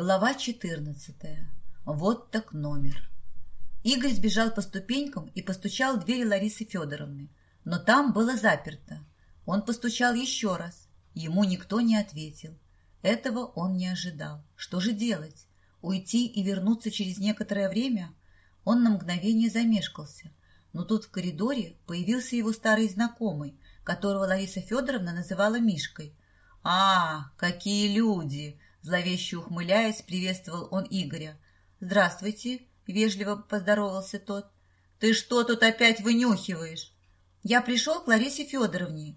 Глава 14. Вот так номер. Игорь сбежал по ступенькам и постучал в дверь Ларисы Федоровны, но там было заперто. Он постучал еще раз. Ему никто не ответил. Этого он не ожидал. Что же делать? Уйти и вернуться через некоторое время? Он на мгновение замешкался. Но тут в коридоре появился его старый знакомый, которого Лариса Федоровна называла Мишкой. «А, какие люди!» Зловеще ухмыляясь, приветствовал он Игоря. «Здравствуйте», — вежливо поздоровался тот. «Ты что тут опять вынюхиваешь?» «Я пришел к Ларисе Федоровне,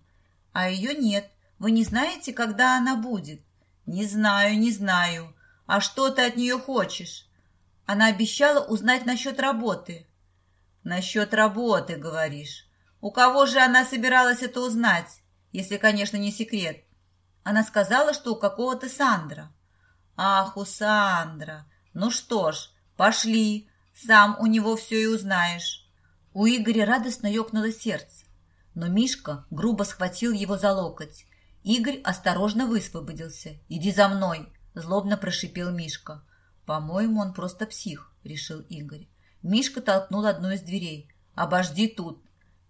а ее нет. Вы не знаете, когда она будет?» «Не знаю, не знаю. А что ты от нее хочешь?» Она обещала узнать насчет работы. «Насчет работы, говоришь. У кого же она собиралась это узнать, если, конечно, не секрет?» Она сказала, что у какого-то Сандра. Ах, у Сандра. Ну что ж, пошли, сам у него все и узнаешь. У Игоря радостно ёкнуло сердце, но Мишка грубо схватил его за локоть. Игорь осторожно высвободился. «Иди за мной!» – злобно прошипел Мишка. «По-моему, он просто псих», – решил Игорь. Мишка толкнул одну из дверей. «Обожди тут!»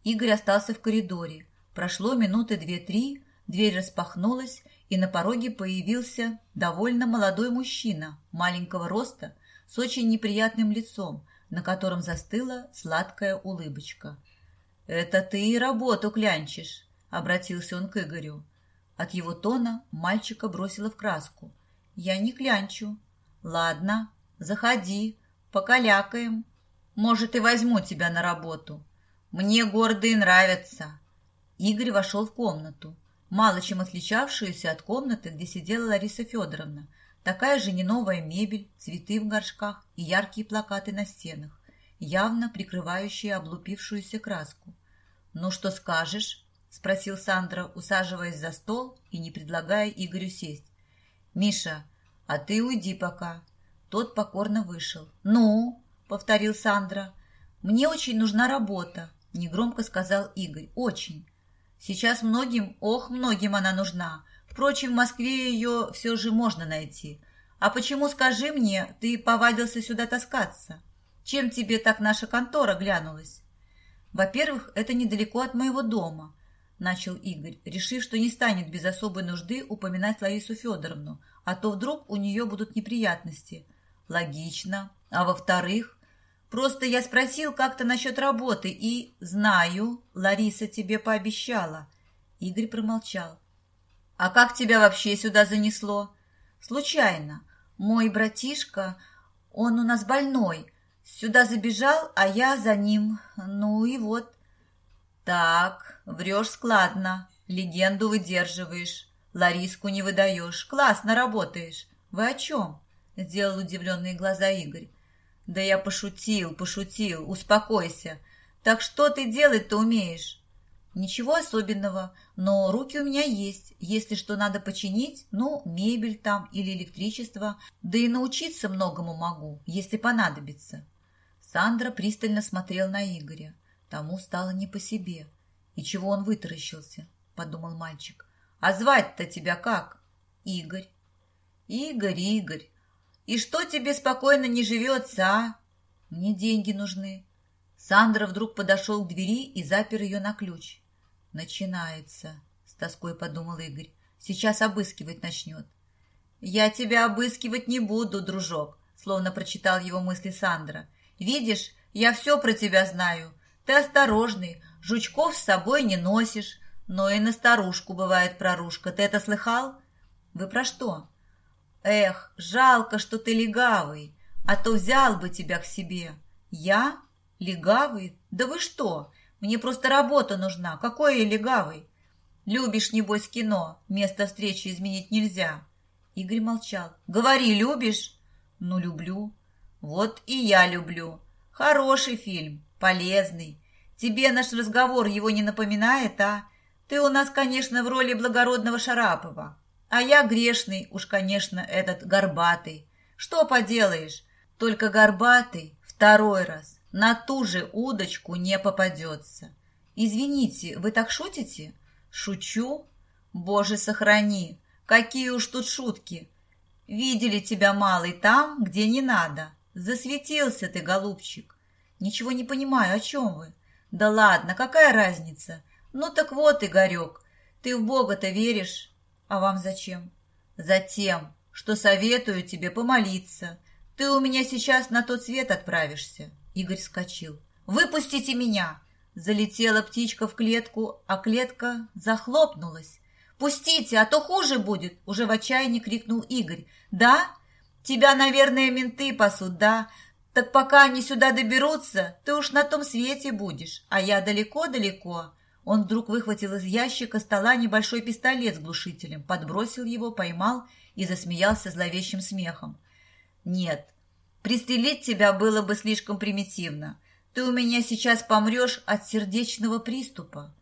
Игорь остался в коридоре. Прошло минуты две-три, Дверь распахнулась, и на пороге появился довольно молодой мужчина, маленького роста, с очень неприятным лицом, на котором застыла сладкая улыбочка. «Это ты и работу клянчишь», — обратился он к Игорю. От его тона мальчика бросило в краску. «Я не клянчу». «Ладно, заходи, покалякаем. Может, и возьму тебя на работу. Мне гордые нравятся». Игорь вошел в комнату мало чем отличавшуюся от комнаты, где сидела Лариса Федоровна. Такая же не новая мебель, цветы в горшках и яркие плакаты на стенах, явно прикрывающие облупившуюся краску. «Ну что скажешь?» – спросил Сандра, усаживаясь за стол и не предлагая Игорю сесть. «Миша, а ты уйди пока». Тот покорно вышел. «Ну?» – повторил Сандра. «Мне очень нужна работа», – негромко сказал Игорь. «Очень. Сейчас многим, ох, многим она нужна. Впрочем, в Москве ее все же можно найти. А почему, скажи мне, ты повадился сюда таскаться? Чем тебе так наша контора глянулась? Во-первых, это недалеко от моего дома, начал Игорь, решив, что не станет без особой нужды упоминать Ларису Федоровну, а то вдруг у нее будут неприятности. Логично. А во-вторых, Просто я спросил как-то насчет работы и... Знаю, Лариса тебе пообещала. Игорь промолчал. А как тебя вообще сюда занесло? Случайно. Мой братишка, он у нас больной. Сюда забежал, а я за ним. Ну и вот. Так, врешь складно. Легенду выдерживаешь. Лариску не выдаешь. Классно работаешь. Вы о чем? Сделал удивленные глаза Игорь. «Да я пошутил, пошутил, успокойся. Так что ты делать-то умеешь?» «Ничего особенного, но руки у меня есть. Если что надо починить, ну, мебель там или электричество, да и научиться многому могу, если понадобится». Сандра пристально смотрел на Игоря. Тому стало не по себе. «И чего он вытаращился?» – подумал мальчик. «А звать-то тебя как?» «Игорь». «Игорь, Игорь, и что тебе спокойно не живется, а? Мне деньги нужны. Сандра вдруг подошел к двери и запер ее на ключ. Начинается, с тоской подумал Игорь. Сейчас обыскивать начнет. Я тебя обыскивать не буду, дружок, словно прочитал его мысли Сандра. Видишь, я все про тебя знаю. Ты осторожный, жучков с собой не носишь, но и на старушку бывает прорушка. Ты это слыхал? Вы про что? Эх, жалко, что ты легавый, а то взял бы тебя к себе. Я? Легавый? Да вы что? Мне просто работа нужна. Какой я легавый? Любишь, небось, кино. Место встречи изменить нельзя. Игорь молчал. Говори, любишь? Ну, люблю. Вот и я люблю. Хороший фильм, полезный. Тебе наш разговор его не напоминает, а? Ты у нас, конечно, в роли благородного Шарапова. А я грешный, уж, конечно, этот горбатый. Что поделаешь, только горбатый второй раз на ту же удочку не попадется. Извините, вы так шутите? Шучу? Боже, сохрани! Какие уж тут шутки! Видели тебя, малый, там, где не надо. Засветился ты, голубчик. Ничего не понимаю, о чем вы? Да ладно, какая разница? Ну так вот, Игорек, ты в Бога-то веришь? А вам зачем? Затем, что советую тебе помолиться. Ты у меня сейчас на тот свет отправишься. Игорь вскочил. Выпустите меня! Залетела птичка в клетку, а клетка захлопнулась. «Пустите, а то хуже будет!» – уже в отчаянии крикнул Игорь. «Да? Тебя, наверное, менты пасут, да? Так пока они сюда доберутся, ты уж на том свете будешь, а я далеко-далеко». Он вдруг выхватил из ящика стола небольшой пистолет с глушителем, подбросил его, поймал и засмеялся зловещим смехом. «Нет, пристрелить тебя было бы слишком примитивно. Ты у меня сейчас помрешь от сердечного приступа.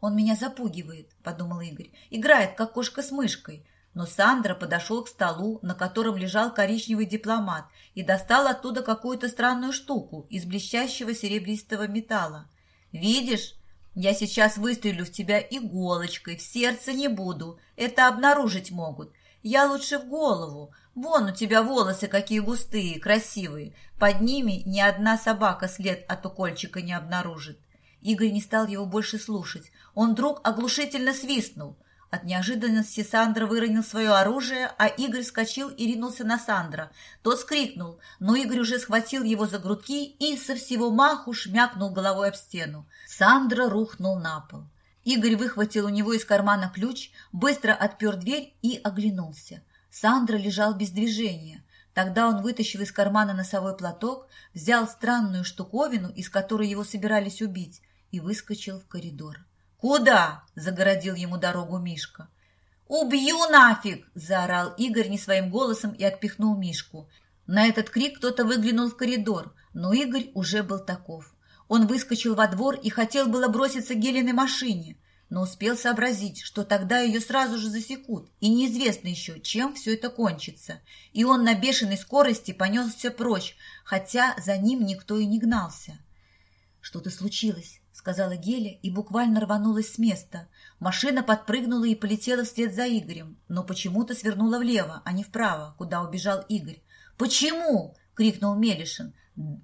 «Он меня запугивает», – подумал Игорь. «Играет, как кошка с мышкой». Но Сандра подошел к столу, на котором лежал коричневый дипломат, и достал оттуда какую-то странную штуку из блестящего серебристого металла. «Видишь, я сейчас выстрелю в тебя иголочкой, в сердце не буду. Это обнаружить могут. Я лучше в голову. Вон у тебя волосы какие густые, красивые. Под ними ни одна собака след от укольчика не обнаружит. Игорь не стал его больше слушать. Он вдруг оглушительно свистнул. От неожиданности Сандра выронил свое оружие, а Игорь вскочил и ринулся на Сандра. Тот скрикнул, но Игорь уже схватил его за грудки и со всего маху шмякнул головой об стену. Сандра рухнул на пол. Игорь выхватил у него из кармана ключ, быстро отпер дверь и оглянулся. Сандра лежал без движения. Тогда он вытащил из кармана носовой платок, взял странную штуковину, из которой его собирались убить, и выскочил в коридор. «Куда?» – загородил ему дорогу Мишка. «Убью нафиг!» – заорал Игорь не своим голосом и отпихнул Мишку. На этот крик кто-то выглянул в коридор, но Игорь уже был таков. Он выскочил во двор и хотел было броситься к Гелиной машине, но успел сообразить, что тогда ее сразу же засекут, и неизвестно еще, чем все это кончится. И он на бешеной скорости понесся прочь, хотя за ним никто и не гнался. «Что-то случилось», — сказала Геля и буквально рванулась с места. Машина подпрыгнула и полетела вслед за Игорем, но почему-то свернула влево, а не вправо, куда убежал Игорь. «Почему?» — крикнул Мелишин.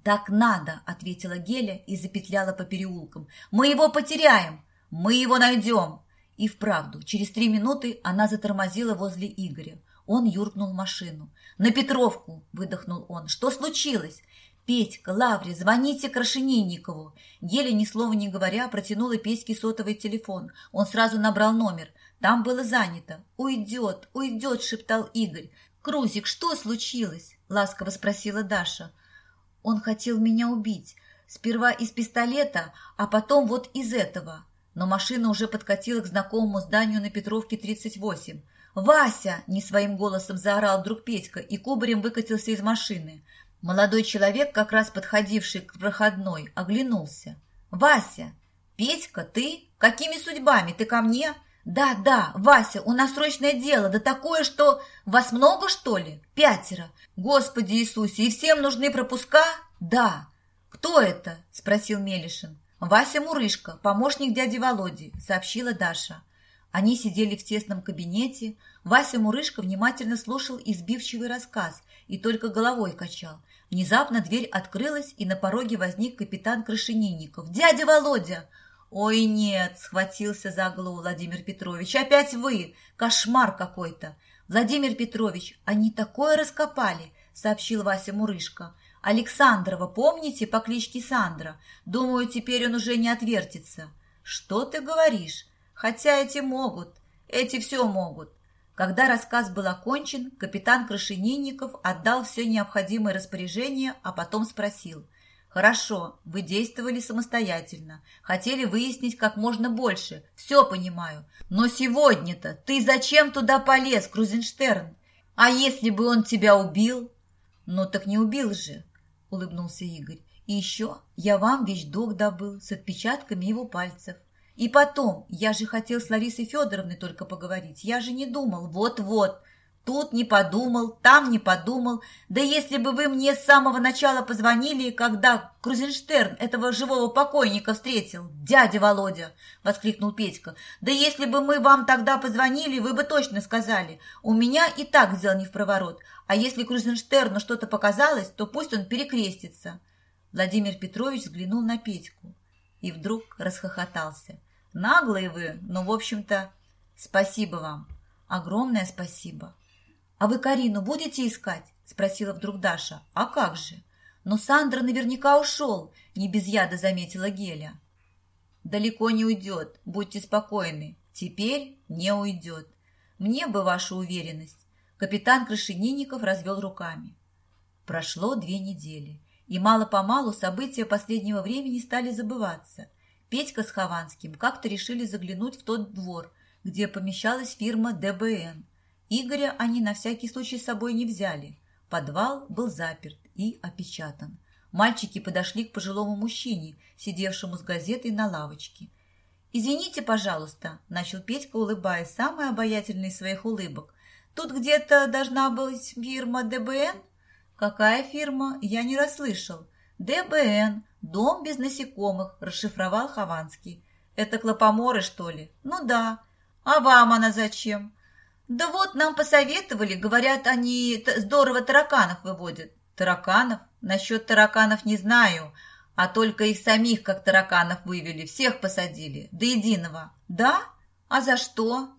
«Так надо», — ответила Геля и запетляла по переулкам. «Мы его потеряем! Мы его найдем!» И вправду, через три минуты она затормозила возле Игоря. Он юркнул в машину. «На Петровку!» – выдохнул он. «Что случилось?» «Петька, Лавре, звоните Крашенинникову!» Геля, ни слова не говоря, протянула Петьке сотовый телефон. Он сразу набрал номер. Там было занято. «Уйдет, уйдет!» – шептал Игорь. «Крузик, что случилось?» – ласково спросила Даша. «Он хотел меня убить. Сперва из пистолета, а потом вот из этого». Но машина уже подкатила к знакомому зданию на Петровке 38. «Вася!» – не своим голосом заорал вдруг Петька и кубарем выкатился из машины. Молодой человек, как раз подходивший к проходной, оглянулся. «Вася! Петька, ты? Какими судьбами? Ты ко мне?» «Да, да, Вася, у нас срочное дело, да такое, что... Вас много, что ли? Пятеро. Господи Иисусе, и всем нужны пропуска?» «Да». «Кто это?» – спросил Мелишин. «Вася Мурышко, помощник дяди Володи», – сообщила Даша. Они сидели в тесном кабинете. Вася Мурышко внимательно слушал избивчивый рассказ и только головой качал. Внезапно дверь открылась, и на пороге возник капитан Крашенинников. «Дядя Володя!» «Ой, нет!» – схватился за голову Владимир Петрович. «Опять вы! Кошмар какой-то!» «Владимир Петрович, они такое раскопали!» – сообщил Вася Мурышко. «Александрова, помните, по кличке Сандра? Думаю, теперь он уже не отвертится». «Что ты говоришь? Хотя эти могут, эти все могут. Когда рассказ был окончен, капитан Крашенинников отдал все необходимые распоряжения, а потом спросил. «Хорошо, вы действовали самостоятельно, хотели выяснить как можно больше, все понимаю. Но сегодня-то ты зачем туда полез, Крузенштерн? А если бы он тебя убил?» «Ну так не убил же», — улыбнулся Игорь. «И еще я вам вещдок добыл с отпечатками его пальцев. И потом, я же хотел с Ларисой Федоровной только поговорить. Я же не думал. Вот-вот. Тут не подумал, там не подумал. Да если бы вы мне с самого начала позвонили, когда Крузенштерн этого живого покойника встретил, дядя Володя, — воскликнул Петька. Да если бы мы вам тогда позвонили, вы бы точно сказали. У меня и так дело не в проворот. А если Крузенштерну что-то показалось, то пусть он перекрестится. Владимир Петрович взглянул на Петьку и вдруг расхохотался. Наглые вы, но, в общем-то, спасибо вам. Огромное спасибо. «А вы Карину будете искать?» – спросила вдруг Даша. «А как же?» «Но Сандра наверняка ушел», – не без яда заметила Геля. «Далеко не уйдет, будьте спокойны. Теперь не уйдет. Мне бы ваша уверенность». Капитан Крашенинников развел руками. Прошло две недели, и мало-помалу события последнего времени стали забываться. Петька с Хованским как-то решили заглянуть в тот двор, где помещалась фирма ДБН – Игоря они на всякий случай с собой не взяли. Подвал был заперт и опечатан. Мальчики подошли к пожилому мужчине, сидевшему с газетой на лавочке. «Извините, пожалуйста», – начал Петька, улыбаясь, самый обаятельный из своих улыбок. «Тут где-то должна быть фирма ДБН?» «Какая фирма? Я не расслышал». «ДБН. Дом без насекомых», – расшифровал Хованский. «Это клопоморы, что ли?» «Ну да. А вам она зачем?» «Да вот, нам посоветовали, говорят, они здорово тараканов выводят». «Тараканов? Насчет тараканов не знаю, а только их самих, как тараканов, вывели, всех посадили, до единого». «Да? А за что?»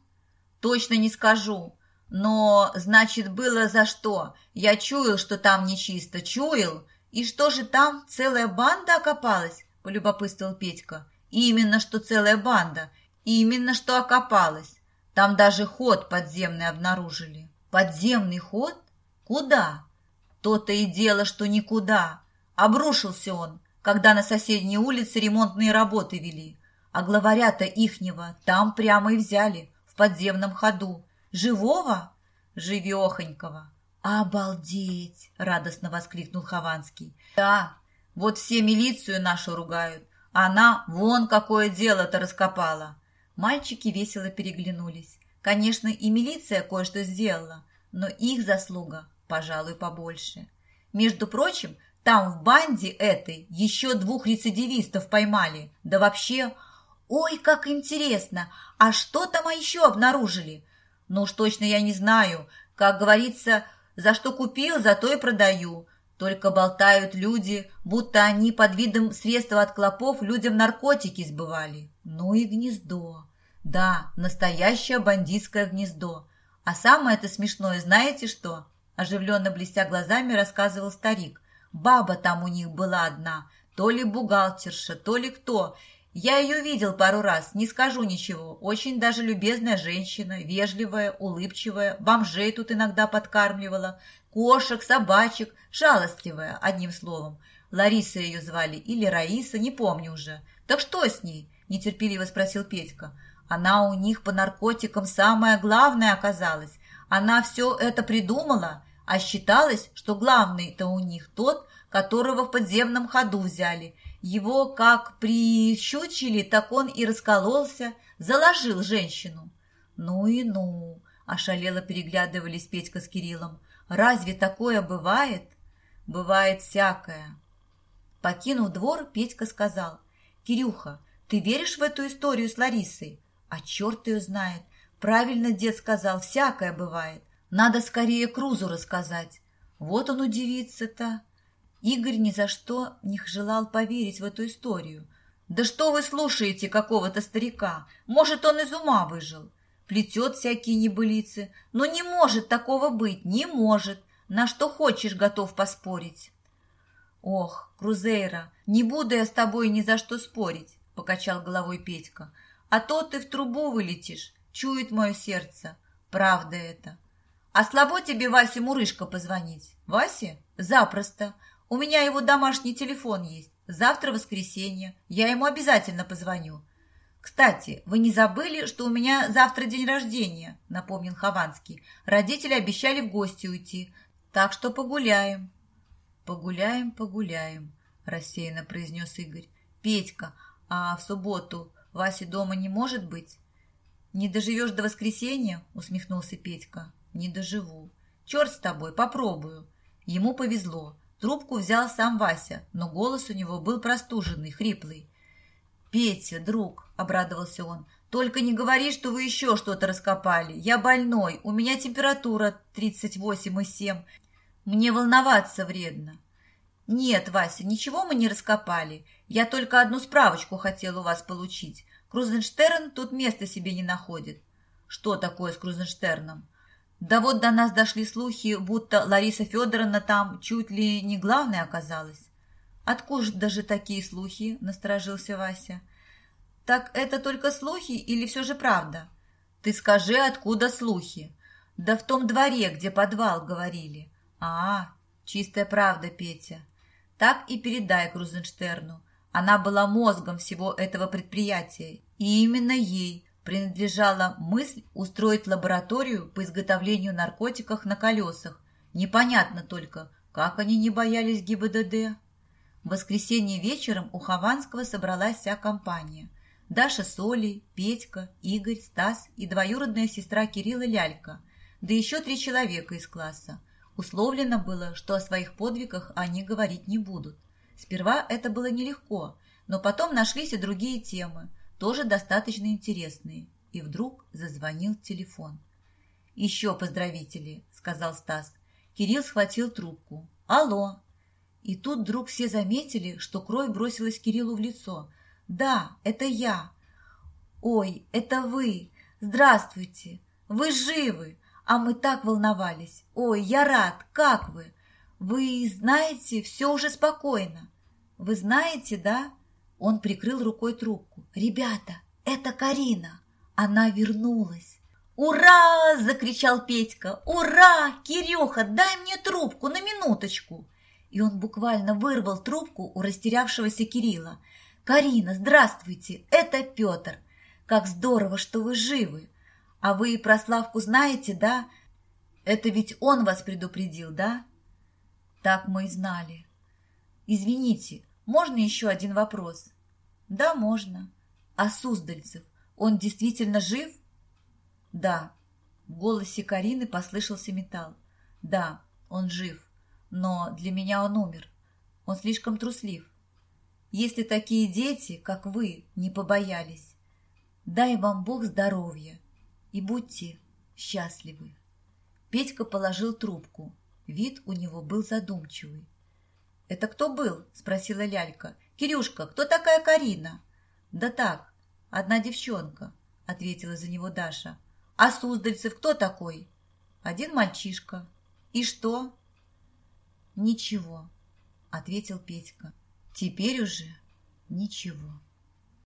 «Точно не скажу. Но, значит, было за что. Я чуял, что там нечисто, чуял. И что же там, целая банда окопалась?» – полюбопытствовал Петька. «Именно, что целая банда. Именно, что окопалась. Там даже ход подземный обнаружили. Подземный ход? Куда? То-то и дело, что никуда. Обрушился он, когда на соседней улице ремонтные работы вели. А главаря-то ихнего там прямо и взяли, в подземном ходу. Живого? Живехонького. «Обалдеть!» – радостно воскликнул Хованский. «Да, вот все милицию нашу ругают. Она вон какое дело-то раскопала. Мальчики весело переглянулись. Конечно, и милиция кое-что сделала, но их заслуга, пожалуй, побольше. Между прочим, там в банде этой еще двух рецидивистов поймали. Да вообще, ой, как интересно, а что там еще обнаружили? Ну уж точно я не знаю. Как говорится, за что купил, за то и продаю. Только болтают люди, будто они под видом средства от клопов людям наркотики сбывали. Ну и гнездо. Да, настоящее бандитское гнездо. А самое это смешное, знаете что? Оживленно блестя глазами рассказывал старик. Баба там у них была одна, то ли бухгалтерша, то ли кто. Я ее видел пару раз, не скажу ничего. Очень даже любезная женщина, вежливая, улыбчивая, бомжей тут иногда подкармливала, кошек, собачек, жалостливая, одним словом. Лариса ее звали или Раиса, не помню уже. Так что с ней? Нетерпеливо спросил Петька. Она у них по наркотикам самое главное оказалась. Она все это придумала, а считалось, что главный-то у них тот, которого в подземном ходу взяли. Его как прищучили, так он и раскололся, заложил женщину. Ну и ну, ошалело переглядывались Петька с Кириллом. Разве такое бывает? Бывает всякое. Покинув двор, Петька сказал, «Кирюха, ты веришь в эту историю с Ларисой? А черт ее знает. Правильно дед сказал, всякое бывает. Надо скорее Крузу рассказать. Вот он удивится-то. Игорь ни за что не желал поверить в эту историю. Да что вы слушаете какого-то старика? Может, он из ума выжил. Плетет всякие небылицы. Но не может такого быть, не может. На что хочешь готов поспорить. Ох, Крузейра, не буду я с тобой ни за что спорить, покачал головой Петька а то ты в трубу вылетишь, чует мое сердце. Правда это. А слабо тебе Васе Мурышко позвонить? Васе? Запросто. У меня его домашний телефон есть. Завтра воскресенье. Я ему обязательно позвоню. Кстати, вы не забыли, что у меня завтра день рождения, напомнил Хованский. Родители обещали в гости уйти, так что погуляем. Погуляем, погуляем, рассеянно произнес Игорь. Петька, а в субботу Васи дома не может быть? Не доживешь до воскресенья? Усмехнулся Петька. Не доживу. Черт с тобой, попробую. Ему повезло. Трубку взял сам Вася, но голос у него был простуженный, хриплый. «Петя, друг», — обрадовался он, — «только не говори, что вы еще что-то раскопали. Я больной, у меня температура 38,7. Мне волноваться вредно». «Нет, Вася, ничего мы не раскопали. Я только одну справочку хотел у вас получить. Крузенштерн тут места себе не находит». «Что такое с Крузенштерном?» Да вот до нас дошли слухи, будто Лариса Федоровна там чуть ли не главной оказалась. Откуда даже такие слухи? Насторожился Вася. Так это только слухи или все же правда? Ты скажи, откуда слухи? Да в том дворе, где подвал, говорили. А, чистая правда, Петя. Так и передай Крузенштерну. Она была мозгом всего этого предприятия, и именно ей принадлежала мысль устроить лабораторию по изготовлению наркотиков на колесах. Непонятно только, как они не боялись ГИБДД. В воскресенье вечером у Хованского собралась вся компания. Даша с Олей, Петька, Игорь, Стас и двоюродная сестра Кирилла Лялька, да еще три человека из класса. Условлено было, что о своих подвигах они говорить не будут. Сперва это было нелегко, но потом нашлись и другие темы, тоже достаточно интересные. И вдруг зазвонил телефон. «Еще поздравители», — сказал Стас. Кирилл схватил трубку. «Алло!» И тут вдруг все заметили, что кровь бросилась Кириллу в лицо. «Да, это я!» «Ой, это вы! Здравствуйте! Вы живы! А мы так волновались! Ой, я рад! Как вы? Вы знаете, все уже спокойно! Вы знаете, да?» Он прикрыл рукой трубку. «Ребята, это Карина! Она вернулась!» «Ура!» – закричал Петька. «Ура! Кирюха, дай мне трубку на минуточку!» И он буквально вырвал трубку у растерявшегося Кирилла. «Карина, здравствуйте! Это Петр! Как здорово, что вы живы! А вы и про Славку знаете, да? Это ведь он вас предупредил, да?» «Так мы и знали. Извините, можно еще один вопрос? Да, можно. А Суздальцев, он действительно жив? Да. В голосе Карины послышался металл. Да, он жив. Но для меня он умер. Он слишком труслив. Если такие дети, как вы, не побоялись, дай вам Бог здоровья и будьте счастливы. Петька положил трубку. Вид у него был задумчивый. «Это кто был?» – спросила Лялька. «Кирюшка, кто такая Карина?» «Да так, одна девчонка», – ответила за него Даша. «А Суздальцев кто такой?» «Один мальчишка». «И что?» «Ничего», – ответил Петька. «Теперь уже ничего».